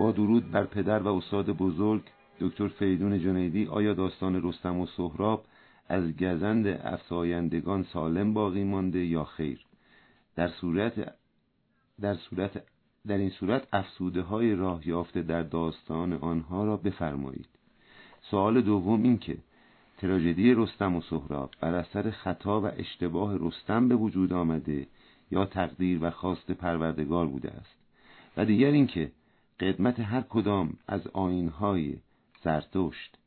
با درود بر پدر و استاد بزرگ دکتر فریدون جنیدی. آیا داستان رستم و سهراب از گزند افسایندگان سالم باقی مانده یا خیر؟ در صورت در صورت در این صورت افسوده های راه یافته در داستان آنها را بفرمایید. سوال دوم این که تراژدی رستم و سهراب بر اثر خطا و اشتباه رستم به وجود آمده یا تقدیر و خواست پروردگار بوده است؟ و دیگر اینکه قدمت هر کدام از آینهای زرتشت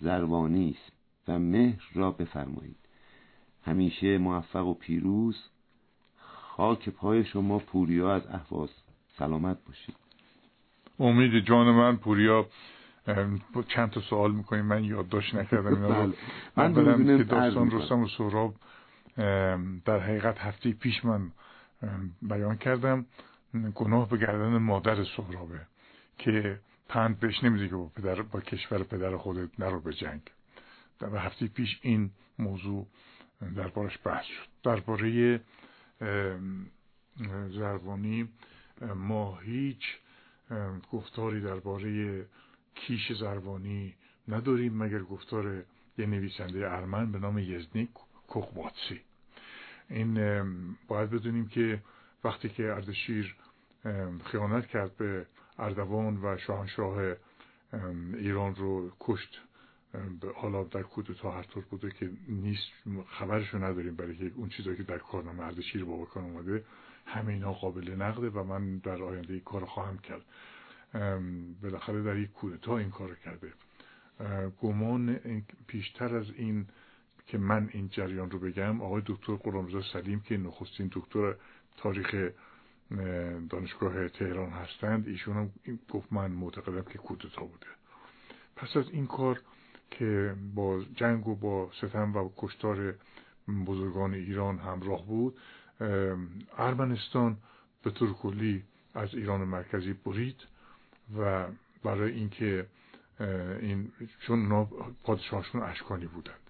زروانیسم و مهر را بفرمایید همیشه موفق و پیروز خاک پای شما پوریا از احواز سلامت باشید امید جان من پوریا چند تا سوال می‌کنیم من یادداشت نکردم اینا بله. من برم که داستان. رستم و سهراب در حقیقت هفته پیش من بیان کردم گناه به گردن مادر سهرابه که پند بهش نمیده که با, پدر با کشور پدر خودت نرو به جنگ. در هفته پیش این موضوع دربارش بحث شد. درباره زربانی ما هیچ گفتاری درباره کیش زربانی نداریم مگر گفتار یه نویسنده ارمن به نام یزنی کوخباتسی این باید بدونیم که وقتی که اردشیر خیانت کرد به اردوان و شاهنشاه ایران رو کشت. حالا در کودتا هر طور بوده که نیست خبرشو نداریم برای که اون چیزایی که در کارنامه اردشیر با بکن اومده همه اینا قابل نقده و من در آینده این کار خواهم کرد. بالاخره در یک کودتا این کار کرده. گمان پیشتر از این که من این جریان رو بگم آقای دکتر قرامزا سلیم که نخستین دکتر تاریخ اه، دانشگاه تهران هستند. ایشون هم گفت من معتقدم که کودتا بوده. پس از این کار که با جنگ و با ستم و کشتار بزرگان ایران همراه بود ارمنستان به طور کلی از ایران مرکزی برید و برای اینکه این چون اونا پادشاهشون اشکانی بودند.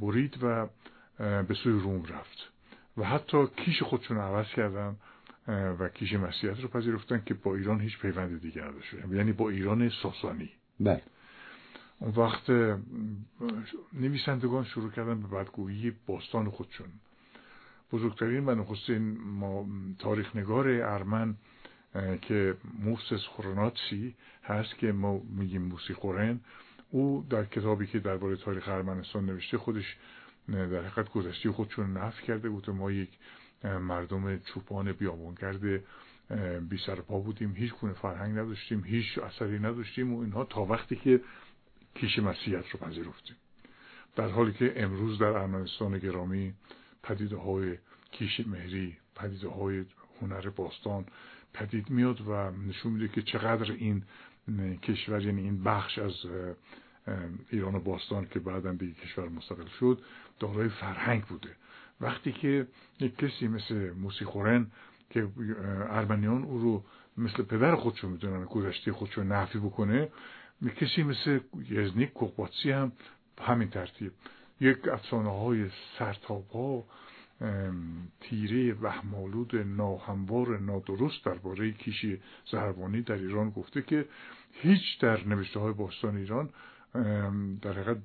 برید و به سوی روم رفت. و حتی کیش خودشون رو عوض کردن و کیش مسیحیت رو پذیرفتن که با ایران هیچ پیوند دیگه نداشت یعنی با ایران ساسانی. بله. اون وقت نویسندگان شروع کردن به بدگویی باستان خودشون. بزرگترین و نخستین تاریخ نگار ارمن که موسس خورناتسی هست که ما میگیم موسی خورن او در کتابی که درباره تاریخ ارمنستان نوشته خودش در حقیقت گذشته خودشون نفی کرده بود ما یک مردم چوپان بیابانگرد اه، بی سر پا بودیم. هیچ گونه فرهنگ نداشتیم هیچ اثری نداشتیم و اینها تا وقتی که کیش مسیحیت رو پذیرفتیم. در حالی که امروز در ارمنستان گرامی پدیده های کیش مهری پدیده های هنر باستان پدید میاد و نشون میده که چقدر این کشور یعنی این بخش از ایران باستان که بعدا دیگه کشور مستقل شد دارای فرهنگ بوده. وقتی که یک کسی مثل موسی خورن که ارمنیان او رو مثل پدر خودشون می‌دونن گذشته خودشون نفی بکنه کسی مثل یزنیک کوقباتسی هم به همین ترتیب. یک افسانه های سرتاپا تیره وهمالود ناهموار نادرست درباره کیشی زهروانی در ایران گفته که هیچ در نوشته های باستان ایران در حقیقت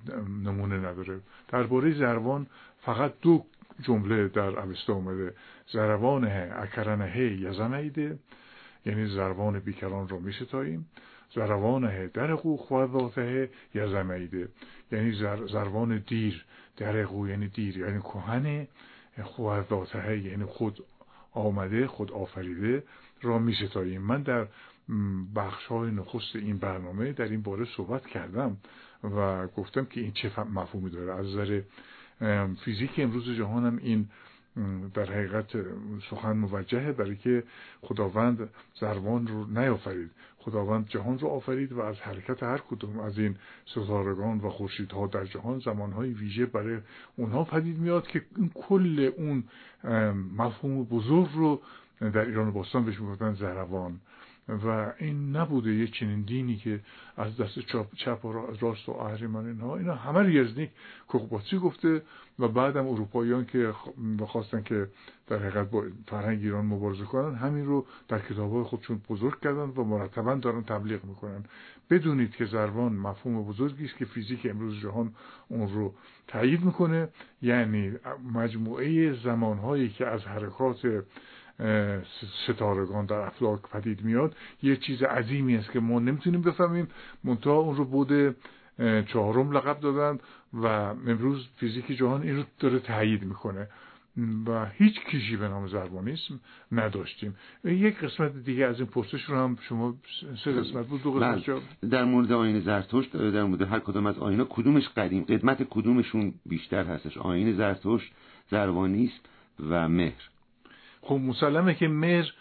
نمونه نداره. درباره زروان فقط دو جمله در اوستا اومده. زروان اکرنه یزنیده یعنی زروان بیکران را می ستاییم زروان درقو خواداته یزمیده یعنی زر زروان دیر درقو یعنی دیر یعنی کهن خواداته یعنی خود آمده خود آفریده را می ستاییم من در بخش های نخست این برنامه در این باره صحبت کردم و گفتم که این چه مفهومی داره. از نظر فیزیک امروز جهان هم این در حقیقت سخن موجهه برای که خداوند زروان رو نیافرید. خداوند جهان رو آفرید و از حرکت هر کدوم از این ستارگان و خورشیدها در جهان زمانهای ویژه برای اونها پدید میاد که این کل اون مفهوم بزرگ رو در ایران باستان بهش می‌گفتن زروان و این نبوده یه چنین دینی که از دست چپ و راست و اهریمن اینها. اینا همه یزنیک کوکباتسی گفته و بعدم اروپاییان که خواستن که در حقیقت با فرهنگ ایران مبارزه کنن همین رو در کتابهای خودشون بزرگ کردن و مرتبا دارن تبلیغ می‌کنن. بدونید که زربان مفهوم بزرگی است که فیزیک امروز جهان اون رو تایید می‌کنه. یعنی مجموعه زمانهایی که از حرکات ستارگان در افلاک پدید میاد. یه چیز عظیمی است که ما نمی‌تونیم بفهمیم. منتها اون رو بود چهارم لقب دادن و امروز فیزیک جهان این رو داره تایید می‌کنه. و هیچ کیشی به نام زربانیسم نداشتیم. یک قسمت دیگه از این پرسش رو هم شما سه قسمت بود دو قسمت بله. در مورد آین زرتشت در مورد هر کدام از آینا کدومش قدیم؟ قدمت کدومشون بیشتر هستش؟ آین زرتشت زربانیسم و مهر. خب مسلمه که مهر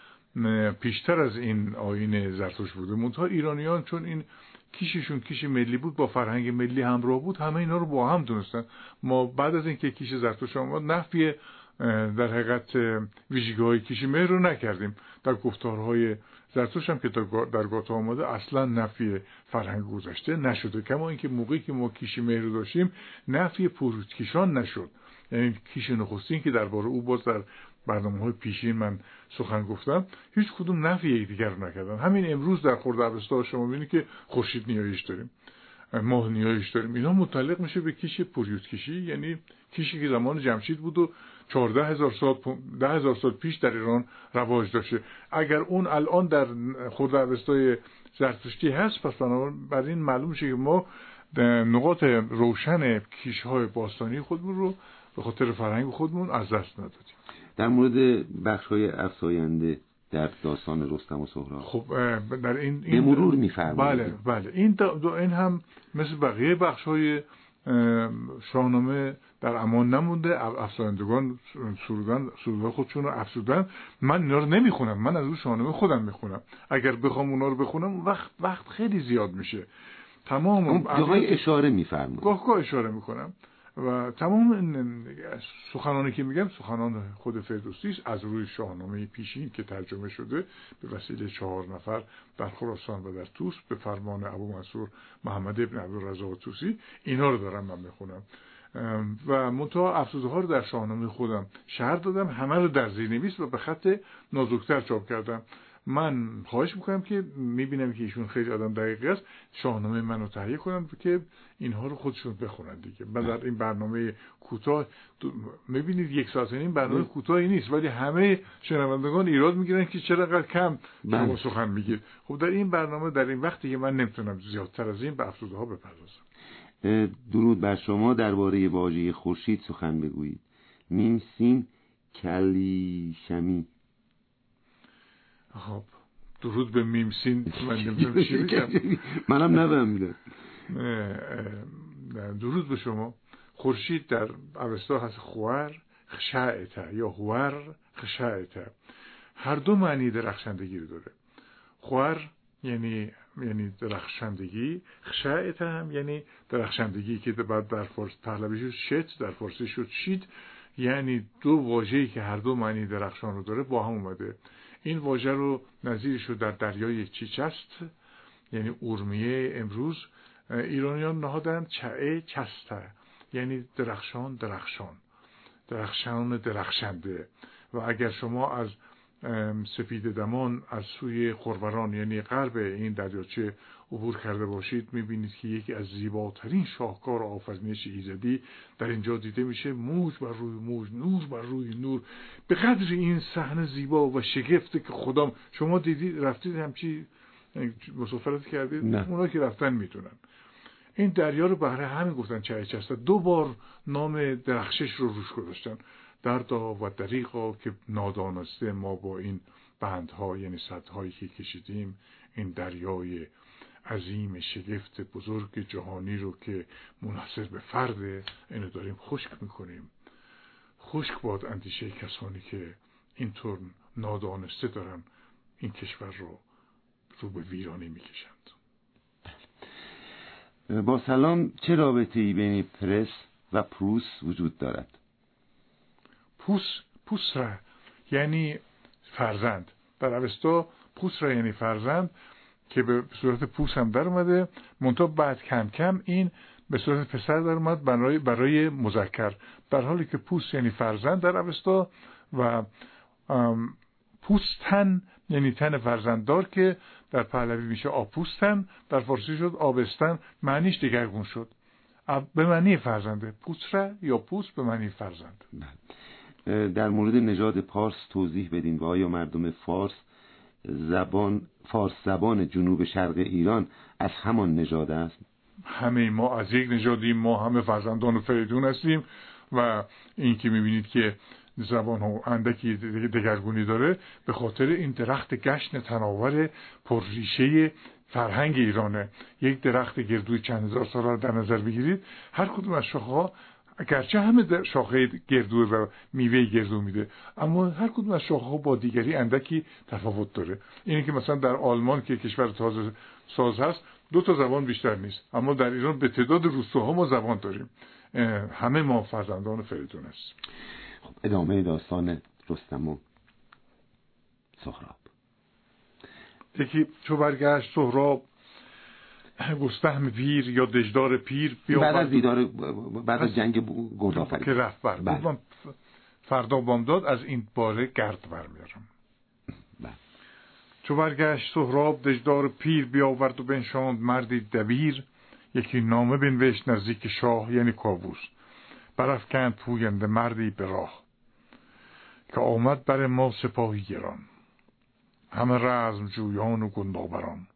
پیشتر از این آین زرتشت بوده. منتها ایرانیان چون این کیششون کیش ملی بود با فرهنگ ملی همراه بود همه اینا رو با هم دونستن. ما بعد از اینکه کیش زرتشت آمد نفی در حقیقت ویژگی های کیش مهر رو نکردیم. در گفتارهای زرتشت هم که در گاتا آمده اصلا نفی فرهنگ گذشته نشده. کما اینکه موقعی که ما کیش مهر رو داشتیم نفی کیشان نشد. یعنی کیش نخستین که درباره او باز در برنامه های پیشین من سخن گفتم هیچ کدوم نفی یکدیگر رو نکردن. همین امروز در خورد عبستان شما بینید که خورشید نیایش داریم ماه نیایش داریم. اینا متعلق میشه به کیش پریود کشی یعنی کیشی که زمان جمشید بود و چهارده هزار سال ده هزار سال پیش در ایران رواج داشته. اگر اون الان در خورد عبستای زرتشتی هست پس بنابراین معلوم میشه که ما نقاط روشن کیش های باستانی خودمون رو به خاطر فرهنگ خودمون از دست ندادیم. در مورد بخش های افساینده در داستان رستم و سهراب. خب در این, این به مرور میفرمایید. بله بله. این این هم مثل بقیه بخش های شاهنامه در امان نمونده. افسایندگان سرودن سرودهای خودشون رو افسودن من اینا رو نمی‌خونم. من از اون شاهنامه خودم می‌خونم. اگر بخوام اونا رو بخونم وقت وقت خیلی زیاد میشه. تمام اشاره میفرمایید. گاه گاه اشاره می‌کنم. و تمام سخنانی که میگم سخنان خود فردوسی است از روی شاهنامه پیشین که ترجمه شده به وسیله چهار نفر در خراسان و در توس به فرمان ابو منصور محمد ابن عبدالرزاق توسی اینا رو دارم من می‌خونم. و منتها افسوده ها رو در شاهنامه خودم شهر دادم همه رو در زیرنویس و به خط نازکتر چاپ کردم. من خواهش می‌کنم که می‌بینم که ایشون خیلی آدم دقیقی است. شاهنامه منو تهیه کنم که اینها رو خودشون بخونن دیگه. و در این برنامه کوتاه می‌بینید یک ساعت این برنامه کوتاهی نیست ولی همه شنوندگان ایراد می‌گیرن که چرا قدر کم شما بله. سخن میگید. خب در این برنامه در این وقتی که من نمی‌تونم زیادتر از این به افسوده ها بپردازم درود بر شما. درباره واژه خورشید سخن بگویید. میم سین کلیشمی. خب. درود به میمسین من نمی‌دونم چی بگم منم نفهمیدم درود به شما. خورشید در اوستا هست خوار خشعته یا خوار خشعته. هر دو معنی درخشندگی رو داره. خوار یعنی یعنی درخشندگی خشعته هم یعنی درخشندگی که بعد در فارس پهلوی شد شت در فارسی شد شید. یعنی دو واژه‌ای که هر دو معنی درخشان رو داره با هم اومده. این واژه رو نظیرش رو در دریای چیچست یعنی اورمیه امروز ایرانیان نهادن چعه چسته یعنی درخشان درخشان درخشان درخشنده. و اگر شما از سپید دمان از سوی خوروران یعنی غرب این دریاچه عبور کرده باشید می‌بینید که یکی از زیباترین شاهکار آفرینش ایزدی در اینجا دیده میشه. موج بر روی موج نور بر روی نور. به قدر این صحنه زیبا و شگفته که خدام شما دیدید رفتید همچی مسافرت کردید؟ نه. اونا که رفتن می‌تونن این دریا رو بهره همین گفتن چه چسته دو بار نام درخشش رو روش گذاشتن. دردا و دریقا که نادانسته ما با این بندها یعنی سدهایی که کشیدیم این دریای عظیم شگفت بزرگ جهانی رو که منحصر به فرد اینو داریم خشک می‌کنیم. خشک باد اندیشه کسانی که اینطور نادانسته دارن این کشور رو رو به ویرانی می‌کشند. با سلام چه رابطه ای بین پرس و پروس وجود دارد؟ پوس پوسره یعنی فرزند. در اوستا پوس را یعنی فرزند که به صورت پوس هم در اومده. منتها بعد کم کم این به صورت پسر در اومد برای, برای مذکر. در حالی که پوس یعنی فرزند در اوستا و پوستن یعنی تن فرزنددار که در پهلوی میشه آپوستن در فارسی شد آبستن معنیش دگرگون شد. به معنی فرزنده. پوسره یا پوست به معنی فرزند. بله. در مورد نژاد پارس توضیح بدین و آیا مردم فارس زبان فارس زبان جنوب شرق ایران از همان نژاد است؟ همه ما از یک نژادیم ما همه فرزندان فریدون هستیم و این که می‌بینید که زبان ها اندکی دگرگونی داره به خاطر این درخت گشن تناور پرریشه فرهنگ ایرانه. یک درخت گردوی چند هزار سال در نظر بگیرید. هر کدوم از شاخه اگرچه همه شاخه گردو و میوه گردو میده اما هر کدوم از شاخه ها با دیگری اندکی تفاوت داره. اینه که مثلا در آلمان که کشور تازه ساز هست دو تا زبان بیشتر نیست. اما در ایران به تعداد روستاها ما زبان داریم. همه ما فرزندان فریدون است خب ادامه داستان رستم و سهراب. یکی چو برگشت سهراب گستهم پیر یا دجدار پیر بعد از دیدار بعد از جنگ گردآفرید که رفت بر. بله. فردا بامداد از این باره گرد برمیارم بله. چو برگشت سهراب دجدار پیر بیاورد و بنشاند مردی دبیر یکی نامه بنوشت نزدیک شاه یعنی کابوس برافکند پوینده مردی به راه که آمد بر ما سپاهی گران. همه رزم جویان و گندابران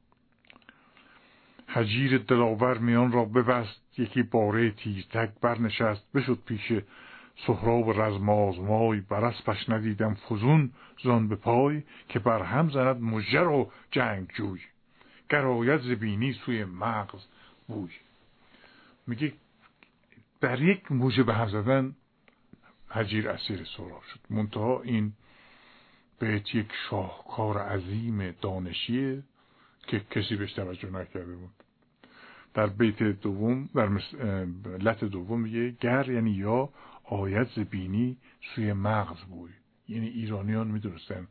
حجیر دلاور میان را ببست. یکی باره تیزتک برنشست. بشد پیش سهراب رزمازمای بر اسپش ندیدم فزون. زان به پای که بر هم زند مجر و جنگ جوی گرایت زبینی سوی مغز بوی. میگه در یک موجه به هم زدن حجیر اسیر سهراب شد. منتها این به یک شاهکار عظیم دانشیه که کسی بهش توجه نکرده بود. در بیت دوم در لط دوم میگه گر یعنی یا آیت بینی سوی مغز بوی. یعنی ایرانیان می‌دونستن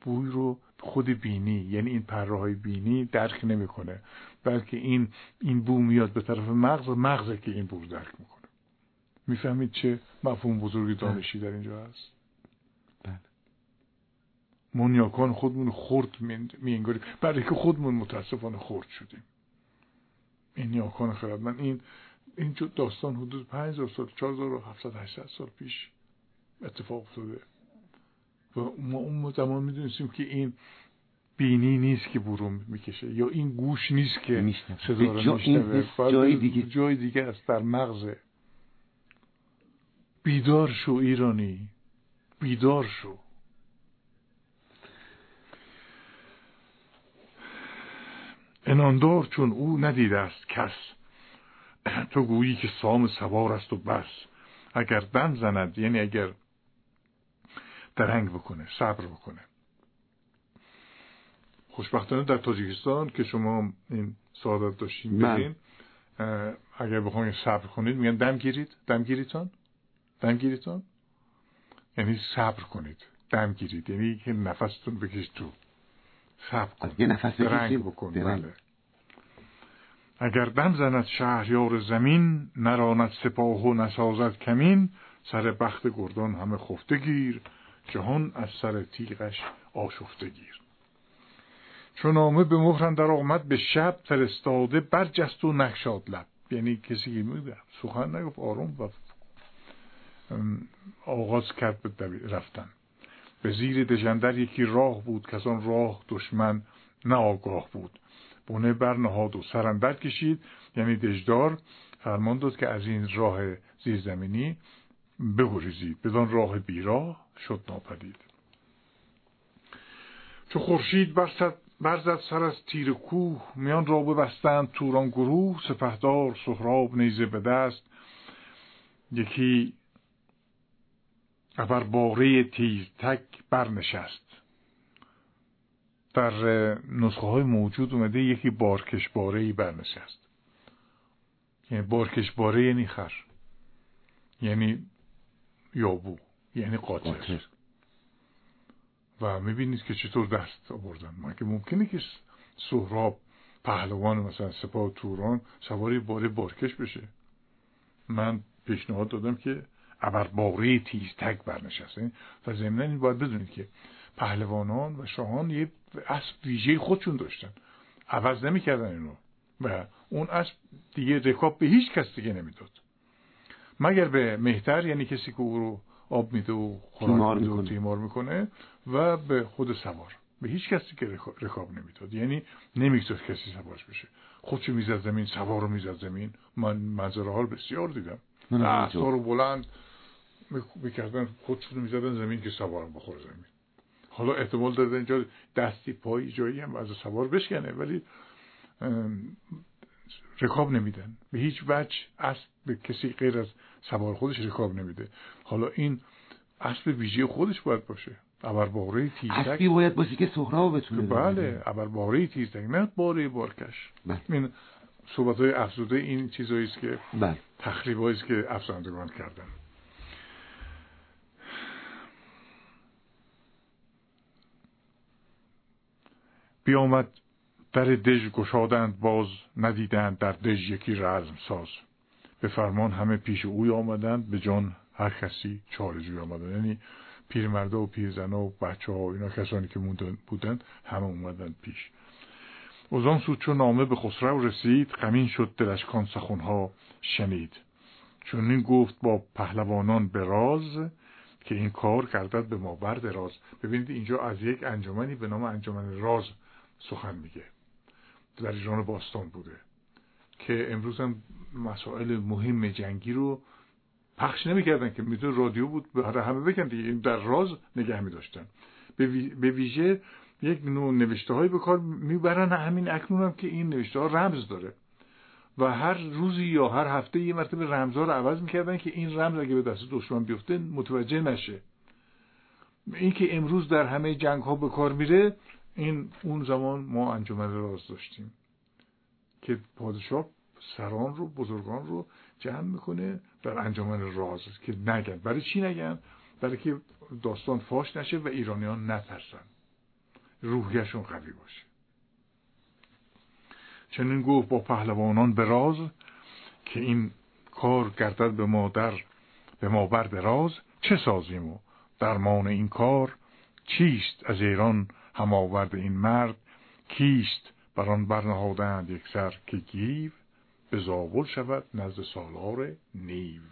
بوی رو خود بینی یعنی این پرهای بینی درک نمی‌کنه بلکه این این بو میاد به طرف مغز و مغزه که این بو درک می‌کنه. می‌فهمید چه مفهوم بزرگی دانشی در اینجا هست؟ بله. منیاکان خودمون خورد میانگاریم. برای که خودمون متاسفانه خورد شدیم. این نیاکان من این این داستان حدود 5000 سال 4700 800 سال پیش اتفاق افتاده. و ما اون زمان می‌دونستیم که این بینی نیست که برون می‌کشه یا این گوش نیست که صدا رو میشنوه. جای دیگه جای دیگه است در مغزه بیدار شو ایرانی. بیدار شو. اناندار چون او ندیده است کس. تو گویی که سام سوار است و بس. اگر دم زند یعنی اگر درنگ بکنه صبر بکنه. خوشبختانه در تاجیکستان که شما این سعادت داشتین بگین اگر بخواین صبر کنید میگن دم گیرید. دم گیریتان؟ دم گیریتان؟ یعنی صبر کنید. دم گیرید. یعنی که نفستون بکشید تو. صبر کن یه نفس درنگ بکن بله. اگر دم زند شهریار زمین نراند سپاه و نسازد کمین سر بخت گردان همه خفته گیر جهان از سر تیغش آشفته گیر. چون نامه به مهرن در آمد به شب فرستاده برجست و نخشاد لب. یعنی کسی که میده سخن نگفت آروم و آغاز کرد به رفتن. به زیر دژندر یکی راه بود که از آن راه دشمن نه آگاه بود. بونه برنهاد و سرندر کشید یعنی دژدار. فرمان داد که از این راه زیرزمینی بگریزید بدان راه بیراه شد ناپدید. چو خورشید برزد سر از تیر کوه میان را ببستند توران گروه. سپهدار سهراب نیزه به دست. یکی ابر باره تیز تک برنشست. در نسخه های موجود اومده یکی بارکش باره ای برنشست. یعنی بارکش باره یعنی خر. یعنی یابو یعنی قاطر. و می‌بینید که چطور دست آوردن. ما که ممکنه که سهراب پهلوان مثلا سپاه توران سواری باره بارکش بشه. من پیشنهاد دادم که ابر باره تیز تک برنشسته و ضمنا این باید بدونید که پهلوانان و شاهان یه اسب ویژه خودشون داشتن. عوض نمی‌کردن اینو. و اون اسب دیگه رکاب به هیچ کس دیگه نمی‌داد. مگر به مهتر یعنی کسی که او رو آب میده و تیمار میده و می‌کنه. تیمار می‌کنه و به خود سوار. به هیچ کسی که رکا- رکاب نمی‌داد. یعنی نمیگذاشت کسی سوارش بشه. خودشو می‌زد زمین سوار رو می‌زد زمین. من منظره حال بسیار دیدم. اینطور. رو بلند می‌کردن خودشون رو می‌زدن زمین که سوار بخوره زمین. حالا احتمال داره اینجا دستی پایی جایی هم از سوار بشکنه ولی رکاب نمیدن. به هیچ وجه اسب به کسی غیر از سوار خودش رکاب نمیده. حالا این اسب ویژه خودش باید باشه. ابر باره تیزک اسبی باید باشه که سهراب بتونه بله ابر باره تیزک نه باره بارکش. بله. این صحبت های افزوده این چیزایی است که بله. تخریب است که افزندگان کردن. بیامد در دژ گشادند باز ندیدند در دژ یکی رزم ساز. به فرمان همه پیش اوی آمدند به جان هر کسی چارجوی آمدند. یعنی پیرمرده و پیرزنه و بچه ها و اینا کسانی که موندن بودند همه اومدند پیش. از آن نامه به خسرو رسید غمین شد دلش کان سخنها شنید. چون این گفت با پهلوانان به راز که این کار کردد به ما بر دراز ببینید اینجا از یک انجمنی به نام انجمن راز سخن میگه. در ایران باستان بوده. که امروز هم مسائل مهم جنگی رو پخش نمی‌کردن که می‌تونه رادیو بود برای همه بگن دیگه. این در راز نگه میداشتن. به وی- به ویژه یک نوع نوشته های به کار می‌برن همین اکنون هم که این نوشته ها رمز داره. و هر روزی یا هر هفته یه مرتبه رمزها رو عوض می‌کردن که این رمز اگه به دست دشمن بیفته متوجه نشه. این که امروز در همه جنگ ها به کار میره این اون زمان ما انجمن راز داشتیم که پادشاه سران رو بزرگان رو جمع می‌کنه در انجمن راز که نگن. برای چی نگن؟ برای که داستان فاش نشه و ایرانیان نترسن. روحیشون قوی باشه. چنین گفت با پهلوانان به راز که این کار گردد به ما در به ما بر دراز. چه سازیم و درمان این کار چیست از ایران هم آورد این مرد کیست بر آن برنهادند یک سر که گیو به زابل شود نزد سالار نیو.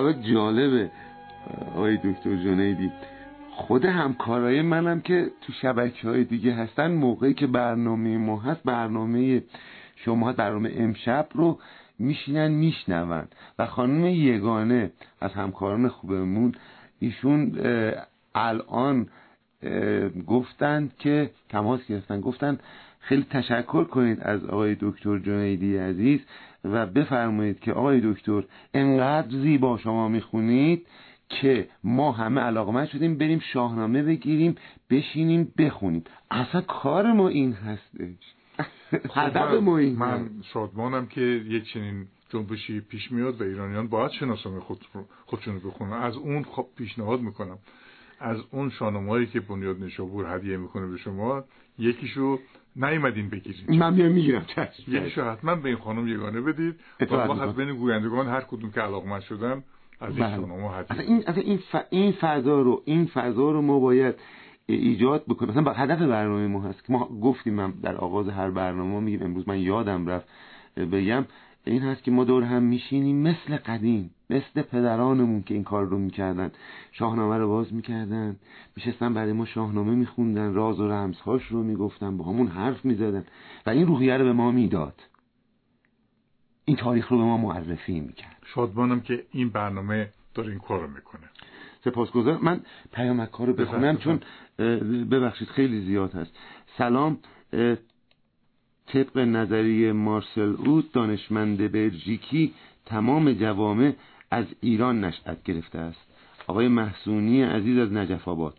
حالا جالبه آقای دکتر جنیدی. خود همکارای منم که تو شبکه های دیگه هستن موقعی که برنامه ما هست برنامه شما برنامه امشب رو میشینن میشنون. و خانم یگانه از همکاران خوبمون ایشون الان گفتند که تماس گرفتن گفتن خیلی تشکر کنید از آقای دکتر جنیدی عزیز و بفرمایید که آقای دکتر انقدر زیبا شما می‌خونید که ما همه علاقمند شدیم بریم شاهنامه بگیریم بشینیم بخونیم. اصلا کار ما این هستش. هدف ما این من. شادمانم که یک چنین جنبشی پیش میاد و ایرانیان باید شناسنامه خود خودشون رو بخونن. از اون خب پیشنهاد می‌کنم. از اون شاهنامه‌ای که بنیاد نشابور هدیه می‌کنه به شما یکیشو نیومدین بگیرین. من میام می‌گیرم. یه حتما به این خانم یگانه بدید. و از بین گویندگان هر کدوم که علاقمند شدن از این بله. این این این فضا رو این فضا رو ما باید ایجاد بکنیم. مثلا هدف برنامه ما هست که ما گفتیم من در آغاز هر برنامه میگیم امروز من یادم رفت بگم این هست که ما دور هم میشینیم مثل قدیم مثل پدرانمون که این کار رو می‌کردن. شاهنامه رو باز می‌کردن میشستن برای ما شاهنامه میخوندن راز و رمزهاش رو می‌گفتن با همون حرف می‌زدن و این روحیه رو به ما می‌داد. این تاریخ رو به ما معرفی می‌کرد. شادمانم که این برنامه داره این کار رو می‌کنه. سپاسگزار من پیامک رو بخونم چون ببخشید خیلی زیاد هست. سلام طبق نظریه مارسل اود دانشمند بلژیکی تمام جوامع از ایران نشأت گرفته است. آقای محسونی عزیز از نجف آباد.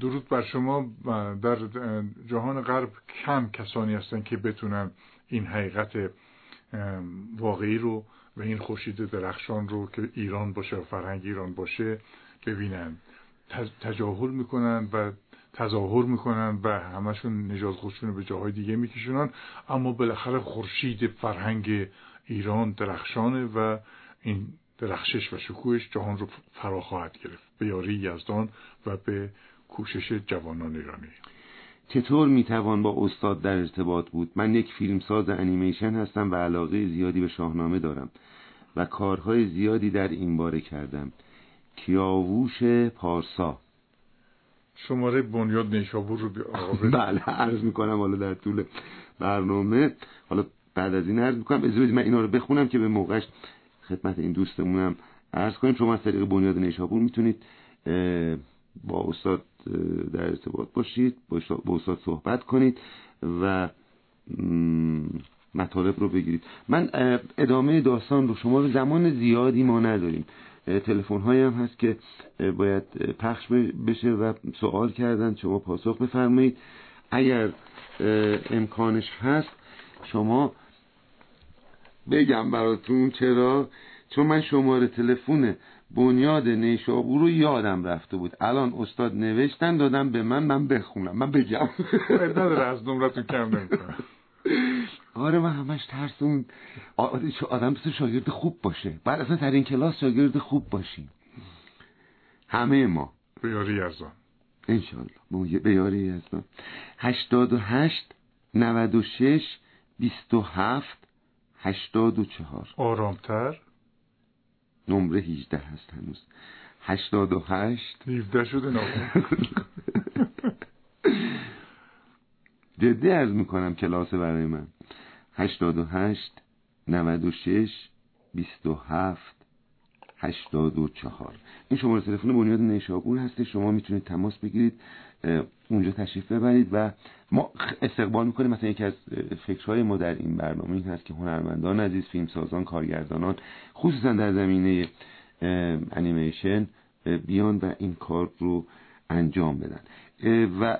درود بر شما. در جهان غرب کم کسانی هستن که بتونن این حقیقت واقعی رو و این خورشید درخشان رو که ایران باشه و فرهنگ ایران باشه ببینن. تجاهل می‌کنن و تظاهر می‌کنن و همشون نجات خودشون به جاهای دیگه میکشونن. اما بالاخره خورشید فرهنگ ایران درخشانه و این درخشش و شکوهش جهان رو فرا خواهد گرفت. به یاری یزدان و به کوشش جوانان ایرانی. چطور می‌توان با استاد در ارتباط بود؟ من یک فیلمساز انیمیشن هستم و علاقه زیادی به شاهنامه دارم و کارهای زیادی در این باره کردم. کیاووش پارسا. شماره بنیاد نیشابور رو بله عرض می‌کنم حالا در طول برنامه. حالا بعد از این عرض می‌کنم از من اینا رو بخونم که به موقعش خدمت این دوستمونم عرض کنیم شما از طریق بنیاد نیشابور می‌تونید با استاد در ارتباط باشید با استاد صحبت کنید و مطالب رو بگیرید. من ادامه داستان رو شما زمان زیادی ما نداریم. تلفن هایی هم هست که باید پخش بشه و سوال کردن. شما پاسخ بفرمایید. اگر امکانش هست شما بگم براتون چرا. چون من شماره تلفن بنیاد نیشابور رو یادم رفته بود. الان استاد نوشتن دادم به من من بخونم. من بگم. از نمرتون کم نمی‌کنم. آره من همش ترس اون آدم بسه شاگرد خوب باشه. بعد اصلا در این کلاس شاگرد خوب باشیم. همه ما. به یاری ازان انشالله به یاری ازان هشتاد و هشت نود و شش بیست و هفت هشتاد و چهار. آرامتر؟ نمره هیجده هست هنوز. هشتاد و هشت. هیجده شده نامه جدی ارز می‌کنم کلاس برای من. هشتاد و شش بیست و هفت هشتاد و چهار. این شماره تلفن بنیاد نیشابور هسته شما می‌تونید تماس بگیرید اونجا تشریف ببرید و ما استقبال می‌کنیم. مثلا یکی از فکرهای ما در این برنامه این هست که هنرمندان عزیز فیلمسازان کارگردانان خصوصا در زمینه انیمیشن بیان و این کار رو انجام بدن. و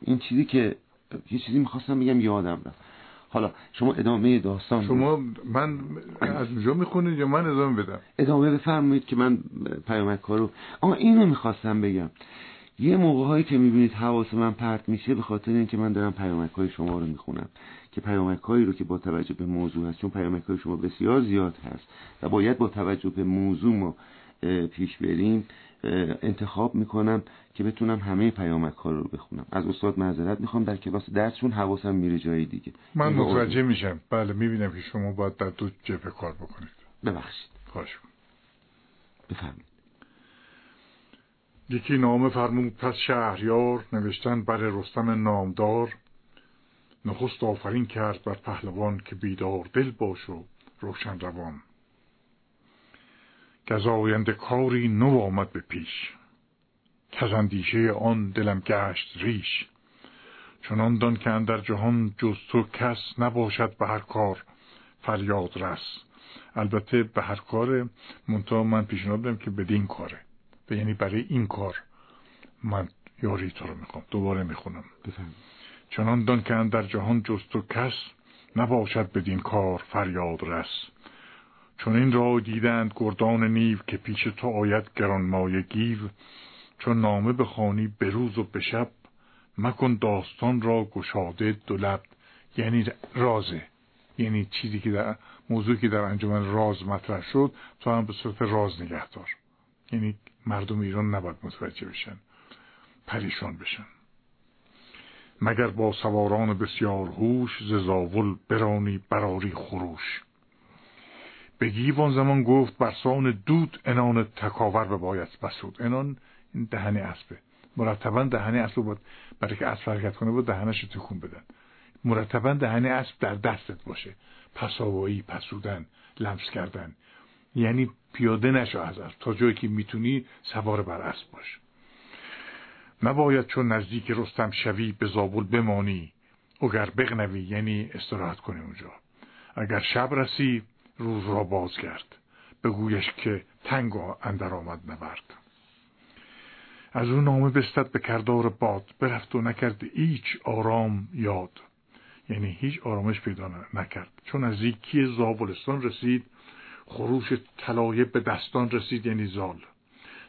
این چیزی که یه چیزی می‌خواستم بگم یادم رفت. حالا شما ادامه داستان شما من از اونجا می‌خونید یا من ادامه بدم؟ ادامه بفرمایید که من پیامک رو اما اینو می‌خواستم بگم. یه موقع هایی که می‌بینید حواس من پرت میشه به خاطر اینکه من دارم پیامک های شما رو می‌خونم. که پیامک هایی رو که با توجه به موضوع هست چون پیامک های شما بسیار زیاد هست و باید با توجه به موضوع ما پیش بریم انتخاب می‌کنم که بتونم همه پیامک ها رو بخونم. از استاد معذرت می‌خوام در کلاس درسشون حواسم میره جای دیگه. من متوجه میشم. بله می‌بینم که شما باید در دو جبه کار بکنید. ببخشید. خواهش بفرمایید. یکی نامه فرمود پس شهریار نوشتن بر رستم نامدار. نخست آفرین کرد بر پهلوان که بیدار دل باش و روشن روان. آینده کاری نو آمد به پیش. که اندیشه آن دلم گشت ریش. چنان دان که اندر جهان جز تو کس نباشد به هر کار فریاد رس. البته به هر کار منتها من پیشنهاد بدم که بدین کاره. و یعنی برای این کار من یاری تو رو می‌خوام دوباره می‌خونم. چنان دان که اندر جهان جز تو کس نباشد بدین کار فریاد رس. چون این را دیدند گردان نیو که پیش تو آید گران مایه گیو. چون نامه بخوانی به روز و به شب مکن داستان را گشاده دو لب. یعنی رازه. یعنی چیزی که در موضوعی که در انجمن راز مطرح شد تو هم به صورت راز نگهدار یعنی مردم ایران نباید متوجه بشن. پریشان بشن. مگر با سواران بسیار هوش ز زاول برانی براری خروش؟ به گیوان زمان گفت برسان دود انان تکاور به باید بسود. انان این دهن اسبه. مرتبا دهن اسب بود برای که اسب حرکت کنه بود دهنش تکون بدن. مرتبا دهن اسب در دستت باشه. پساوایی پسودن لمس کردن. یعنی پیاده نشو از اسب تا جایی که می‌تونی سوار بر اسب باش. نباید چون نزدیک رستم شوی به زابل بمانی اگر بغنوی یعنی استراحت کنی اونجا. اگر شب رسی روز را بازگرد بگویش که تنگ اندر آمد نبرد. از اون نامه بستد به کردار باد. برفت و نکرد هیچ آرام یاد. یعنی هیچ آرامش پیدا نکرد. چون از یکی زابلستان رسید خروش طلایه به دستان رسید یعنی زال.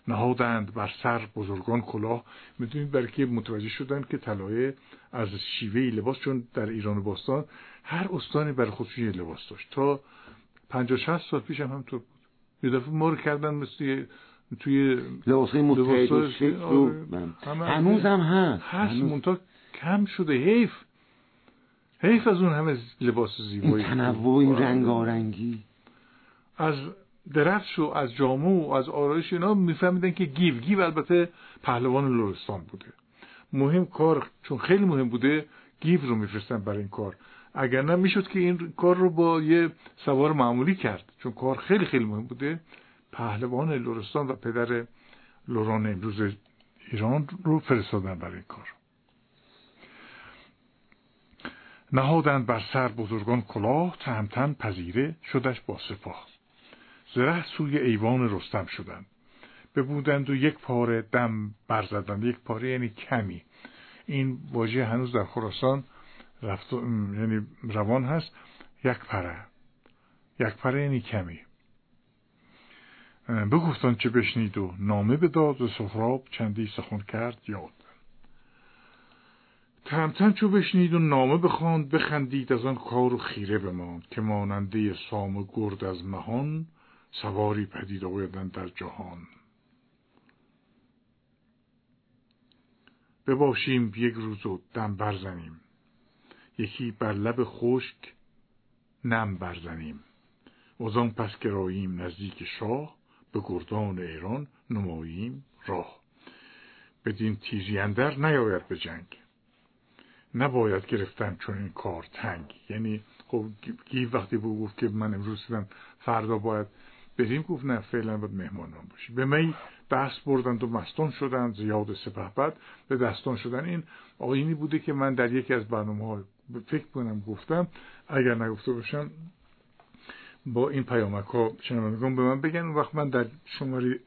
نهادند بر سر بزرگان کلاه. می‌دونید برای که متوجه شدن که طلایه از شیوه لباس چون در ایران باستان هر استانی برای خودش لباس داشت. تا پنجاه شهست سال پیش هم همطور بود. یه دفعه ما رو کردن مثل توی لباسای متحد آره. هنوز هم هست. هست منطقه کم شده. حیف. حیف از اون همه لباس زیبایی تنوع این رنگارنگی. از درفش و از جامو و از آرایش اینا میفهمیدن که گیو. گیو البته پهلوان لرستان بوده. مهم کار چون خیلی مهم بوده گیو رو میفرستن برای این کار. اگر نه می‌شد که این کار رو با یه سوار معمولی کرد. چون کار خیلی خیلی مهم بوده. پهلوان لرستان و پدر لوران امروز ایران رو فرستادن برای این کار. نهادند بر سر بزرگان کلاه تهمتن پذیره شدش با سپاه. زره سوی ایوان رستم شدند. ببودند و یک پاره دم برزدند یک پاره یعنی کمی. این واژه هنوز در خراسان رفت یعنی روان هست. یک پره. یک پره یعنی کمی. بگفتان چه بشنید و نامه بداد و سهراب چندی سخن کرد یاد تهمتن چو بشنید و نامه بخواند بخندید از آن کار و خیره بماند که ماننده سام گرد از مهان سواری پدید آیدن در جهان. بباشیم یک روز و دم برزنیم. یکی بر لب خشک نم برزنیم. وزان پس گراییم نزدیک شاه به گردان ایران نماییم راه. بدین تیزی اندر نیاید به جنگ. نباید گرفتن چون این کار تنگ. یعنی خب گیو وقتی بود گفت که من امروز دیدم فردا باید بریم گفت نه فعلا باید مهمانان باشی به می دست بردند و مستان شدند زیاد سپه بد به دستان شدن. این آینی بوده که من در یکی از برنامه ها فکر کنم گفتم اگر نگفته باشم با این پیامک ها شنوندگان به من بگن. وقت من در شماره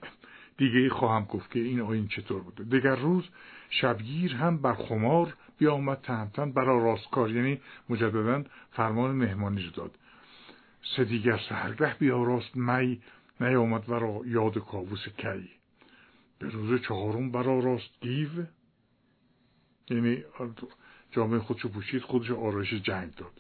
دیگه خواهم گفت که این آین چطور بوده. دیگر روز شبگیر هم بر خمار بیامد تهمتن برا راستکار. یعنی مجددا فرمان مهمانی رو داد. سه دیگر سهرگه بیا راست می نیامد ورا یاد کاووس کی. به روز چهارم برا راست گیو. یعنی جامعه خودشو پوشید خودش آرایش جنگ داد.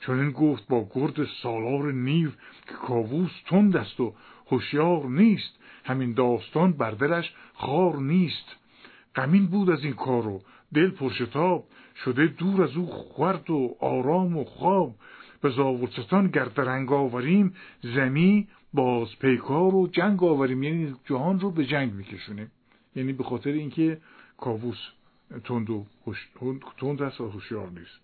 چون این گفت با گرد سالار نیو که کاووس تند است و هوشیار نیست همین داستان بر دلش خار نیست. غمین بود از این کارو دل پرشتاب شده دور از او خورد و آرام و خواب. به زاورستان گرد رنگ آوریم زمی باز پیکار و جنگ آوریم. یعنی جهان رو به جنگ میکشونیم. یعنی به خاطر اینکه کاووس تند و تند است و هوشیار نیست.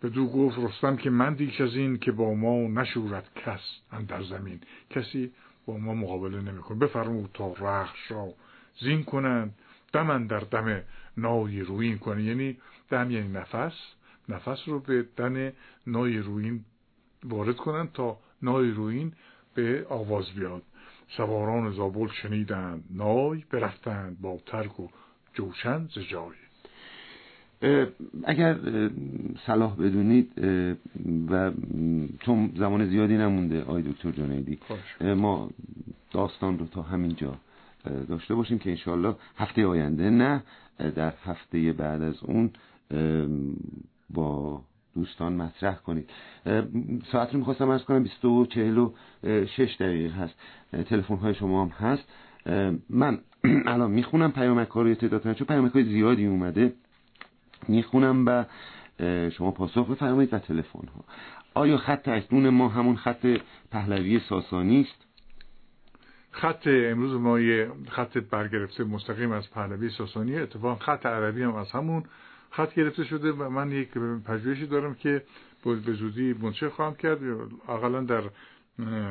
به دو گفت رستم که من دیش از این که با ما نشورد کس در زمین. کسی با ما مقابله نمی‌کنه بفرمود تا رخش را زین کنند دم در دم نای روین کنه یعنی دم یعنی نفس. نفس رو به دن نای روین وارد کنند تا نای روین به آواز بیاد. سواران زابل شنیدند نای برفتند با ترک و جوشن ز جای. اگر صلاح بدونید و چون زمان زیادی نمونده آی دکتر جنیدی ما داستان رو تا همینجا داشته باشیم که انشالله هفته آینده نه در هفته بعد از اون با دوستان مطرح کنید. ساعت رو می‌خواستم ارز کنم 22 دقیقه هست. تلفن های شما هم هست. من الان می‌خونم پیامک ها رو تعداد چون پیامک های زیادی اومده. می‌خونم و شما پاسخ بفرمایید و تلفن ها آیا خط اکنون ما همون خط پهلوی ساسانی است؟ خط امروز ما یه خط برگرفته مستقیم از پهلوی ساسانی اتفاقا خط عربی هم از همون خط گرفته شده و من یک پژوهشی دارم که به زودی منتشر خواهم کرد. اقلا در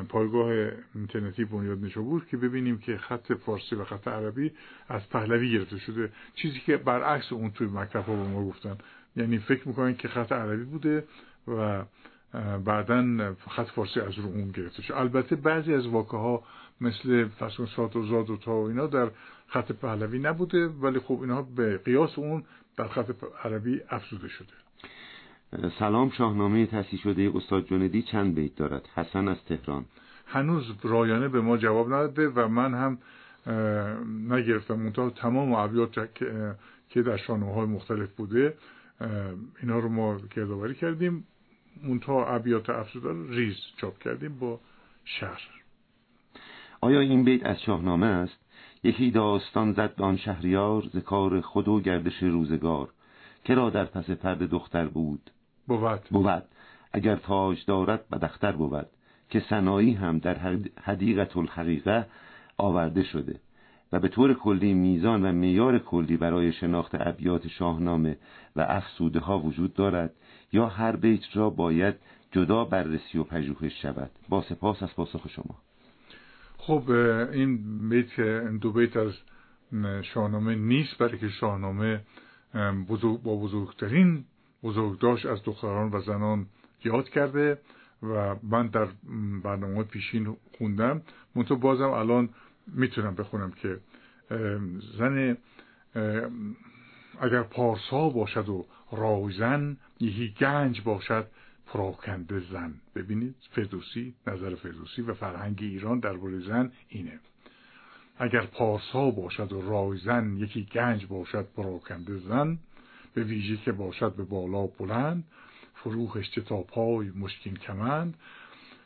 پایگاه اینترنتی بنیاد بود که ببینیم که خط فارسی و خط عربی از پهلوی گرفته شده. چیزی که برعکس اون توی مکتب ها به ما گفتن. یعنی فکر می‌کنن که خط عربی بوده و بعدا خط فارسی از رو اون گرفته شد البته بعضی از واکه ها مثل فصل سات و زاد و تا و اینا در خط پهلوی نبوده ولی خب اینها به قیاس اون در خط عربی افزوده شده. سلام شاهنامه تحصیل شده استاد جندی چند بیت دارد؟ حسن از تهران. هنوز رایانه به ما جواب نداده و من هم نگرفتم. منتها تمام ابیات که در شاهنامه های مختلف بوده اینا رو ما گردآوری کردیم. منتها ابیات افزوده ریز چاپ کردیم با شهر. آیا این بیت از شاهنامه است؟ یکی داستان زد آن شهریار ز کار خود و گردش روزگار. کرا در پس پرده دختر بود؟ بود. بود. اگر تاج دارد بدختر بود که سنایی هم در حدیقت الحقیقه آورده شده و به طور کلی میزان و میار کلی برای شناخت ابیات شاهنامه و افسوده ها وجود دارد یا هر بیت را باید جدا بررسی و پژوهش شود. با سپاس از پاسخ شما. خب این بیت دو بیت از شاهنامه نیست برای که شاهنامه بزرگ با بزرگترین بزرگداشت از دختران و زنان یاد کرده و من در برنامه پیشین خوندم. منطقه بازم الان می‌تونم بخونم که زن اگر پارسا باشد و رایزن یکی گنج باشد پراکنده زن. ببینید فردوسی نظر فردوسی و فرهنگ ایران درباره زن اینه. اگر پارسا باشد و رایزن یکی گنج باشد پراکنده زن به ویژه که باشد به بالا بلند فروخش تا پای مشکین کمند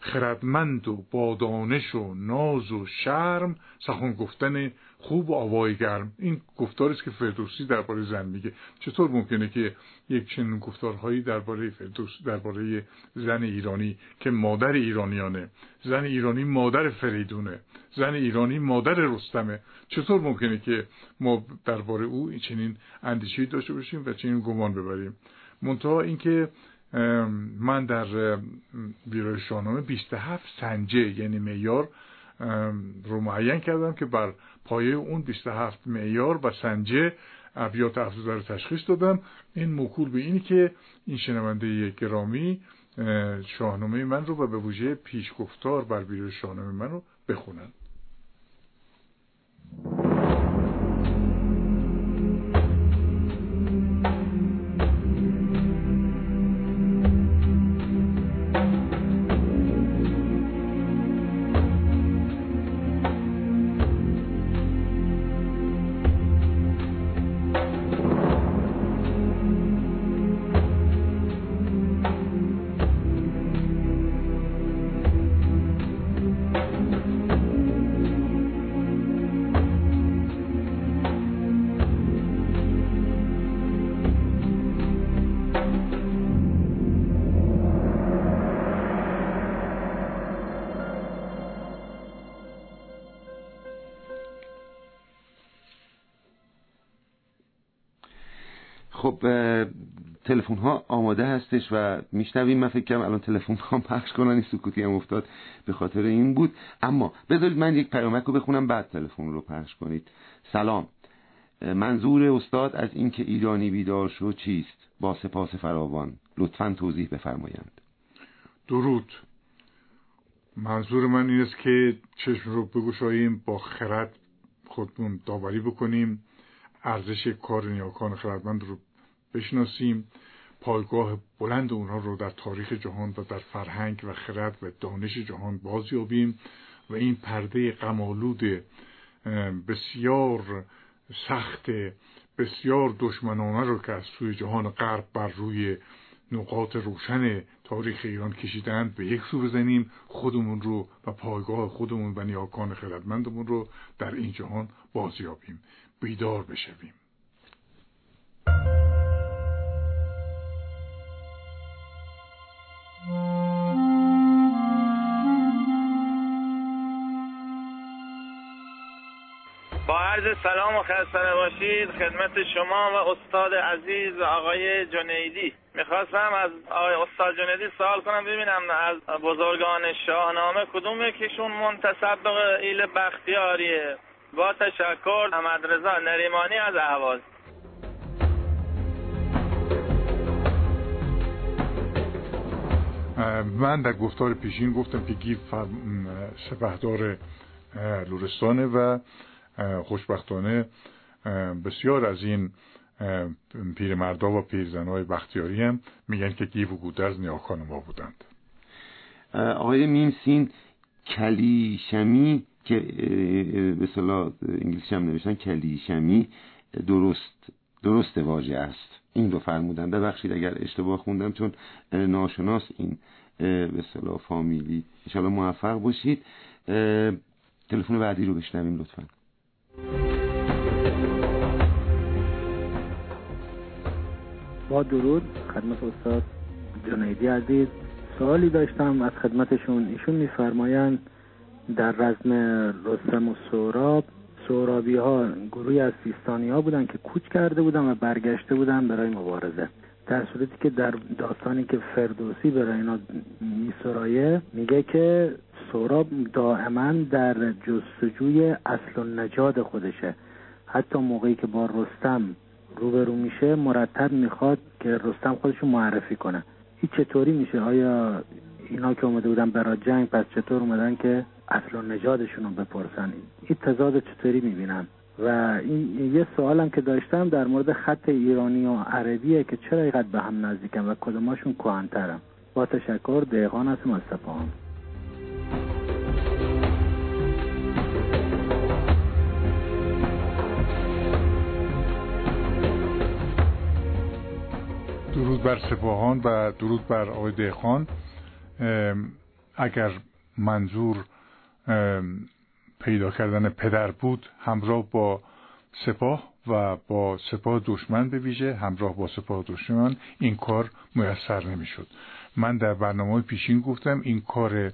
خردمند و با دانش و ناز و شرم سخن گفتن خوب و آوای گرم. این گفتاری است که فردوسی درباره زن میگه. چطور ممکنه که یک چنین گفتارهایی درباره فردوس درباره زن ایرانی که مادر ایرانیانه زن ایرانی مادر فریدونه زن ایرانی مادر رستمه چطور ممکنه که ما درباره او چنین اندیشه‌ای داشته باشیم و چنین گمان ببریم؟ منتها اینکه من در ویرای شاهنامه 27 سنجه یعنی معیار رو معین کردم که بر پایه اون 27 معیار و سنجه ابیات افزوده رو تشخیص دادم. این موکول به اینی که این شنونده گرامی شاهنامه من رو و به ویژه پیشگفتار بر ویرای من رو بخونن. خب تلفن ها آماده هستش و میشنویم. من فکر کنم الان تلفن ها پخش کنن این سکوتی هم افتاد به خاطر این بود. اما بذارید من یک پیامک رو بخونم بعد تلفن رو پخش کنید. سلام. منظور استاد از اینکه ایرانی بیدار شد چیست؟ با سپاس فراوان. لطفا توضیح بفرمایند. درود. منظور من این است که چشم رو بگشاییم با خرد خودمون داوری بکنیم. ارزش کار نیاکان خردمند رو بشناسیم. پایگاه بلند اونها رو در تاریخ جهان و در فرهنگ و خرد و دانش جهان بازیابیم و این پرده قمالود بسیار سخت بسیار دشمنانه رو که از سوی جهان غرب بر روی نقاط روشن تاریخ ایران کشیدند به یک سو بزنیم خودمون رو و پایگاه خودمون و نیاکان خردمندمون رو در این جهان بازیابیم. بیدار بشویم. عرض سلام و خسته باشید خدمت شما و استاد عزیز و آقای جنیدی. می‌خواستم از آقای استاد جنیدی سوال کنم ببینم از بزرگان شاهنامه کدوم یکیشون منتصب به ایل بختیاریه؟ با تشکر احمد رضا نریمانی از اهواز. من در گفتار پیشین گفتم که گیف سپهدار لورستانه و خوشبختانه بسیار از این پیرمردا و پیرزنهای بختیاری هم میگن که گیو و گودرز نیاکان ما بودند. آقای میمسین کلیشمی که به صلاح انگلیسی هم نوشتن کلیشمی درست درست واژه است. این رو فرمودن. ببخشید اگر اشتباه خوندم چون ناشناس این به صلاح فامیلی. ان موفق باشید. تلفن بعدی رو بشنویم لطفا. با درود خدمت استاد جنیدی عزیز. سوالی داشتم از خدمتشون ایشون میفرمایند در رزم رستم و سوراب سورابی ها گروهی از سیستانی ها بودن که کوچ کرده بودن و برگشته بودن برای مبارزه. در صورتی که در داستانی که فردوسی برای اینا میسرایه میگه که سوراب دائما در جستجوی اصل و نجاد خودشه. حتی موقعی که با رستم روبرو میشه مرتب می‌خواد که رستم خودشو معرفی کنه. این چطوری میشه؟ آیا اینا که اومده بودن برای جنگ پس چطور اومدن که اصل و نجادشون رو بپرسن؟ این تضاد چطوری می‌بینن؟ و این یه سوالم که داشتم در مورد خط ایرانی و عربیه که چرا اینقدر به هم نزدیکن و کدوماشون کهنترم با تشکر دقیقان هستم از درود بر سپاهان و درود بر آقای دهخان اگر منظور پیدا کردن پدر بود همراه با سپاه و با سپاه دشمن به ویژه همراه با سپاه دشمن این کار میسر نمی‌شد. من در برنامه پیشین گفتم این کار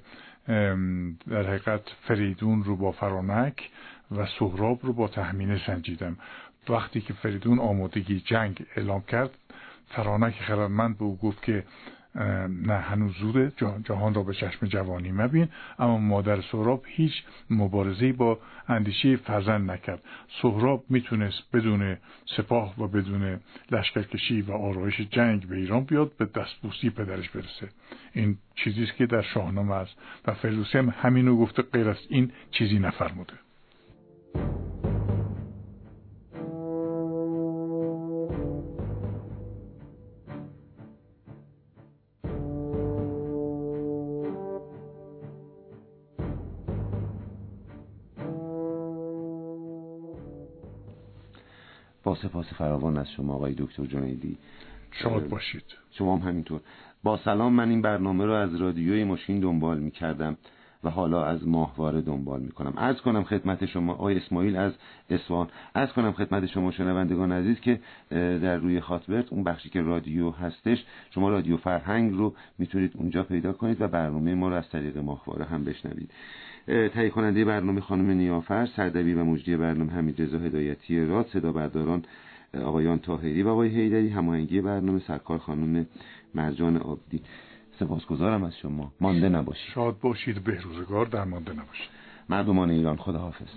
در حقیقت فریدون رو با فرانک و سهراب رو با تحمینه سنجیدم. وقتی که فریدون آمادگی جنگ اعلام کرد فرانک خردمند به او گفت که نه هنوز زوده. جهان را به چشم جوانی مبین. اما مادر سهراب هیچ مبارزه با اندیشه فرزند نکرد. سهراب می‌تونست بدون سپاه و بدون لشکرکشی و آرایش جنگ به ایران بیاد به دستبوسی پدرش برسه. این چیزی است که در شاهنامه است. و فردوسی هم همینو گفته غیر از این چیزی نفرموده. سپاس فراوان از شما آقای دکتر جنیدی. شاد باشید. شما هم همینطور. با سلام من این برنامه رو از رادیوی ماشین دنبال می کردم و حالا از ماهواره دنبال می کنم از کنم خدمت شما آقای اسماعیل از اسوان از کنم خدمت شما شنوندگان عزیز که در روی خاطبرت اون بخشی که رادیو هستش شما رادیو فرهنگ رو می‌تونید اونجا پیدا کنید و برنامه ما رو از طریق ماهواره هم بشنوید. تهیه کننده برنامه خانم نیافر سردبیر و مجری برنامه حمید رضا هدایتی راد صدا برداران آقایان تاهری و آقای هیدری هماهنگی برنامه سرکار خانم مرجان آبدی سپاسگزارم از شما. مانده نباشید. شاد باشید به روزگار در مانده نباشید. مردمان ایران خداحافظ.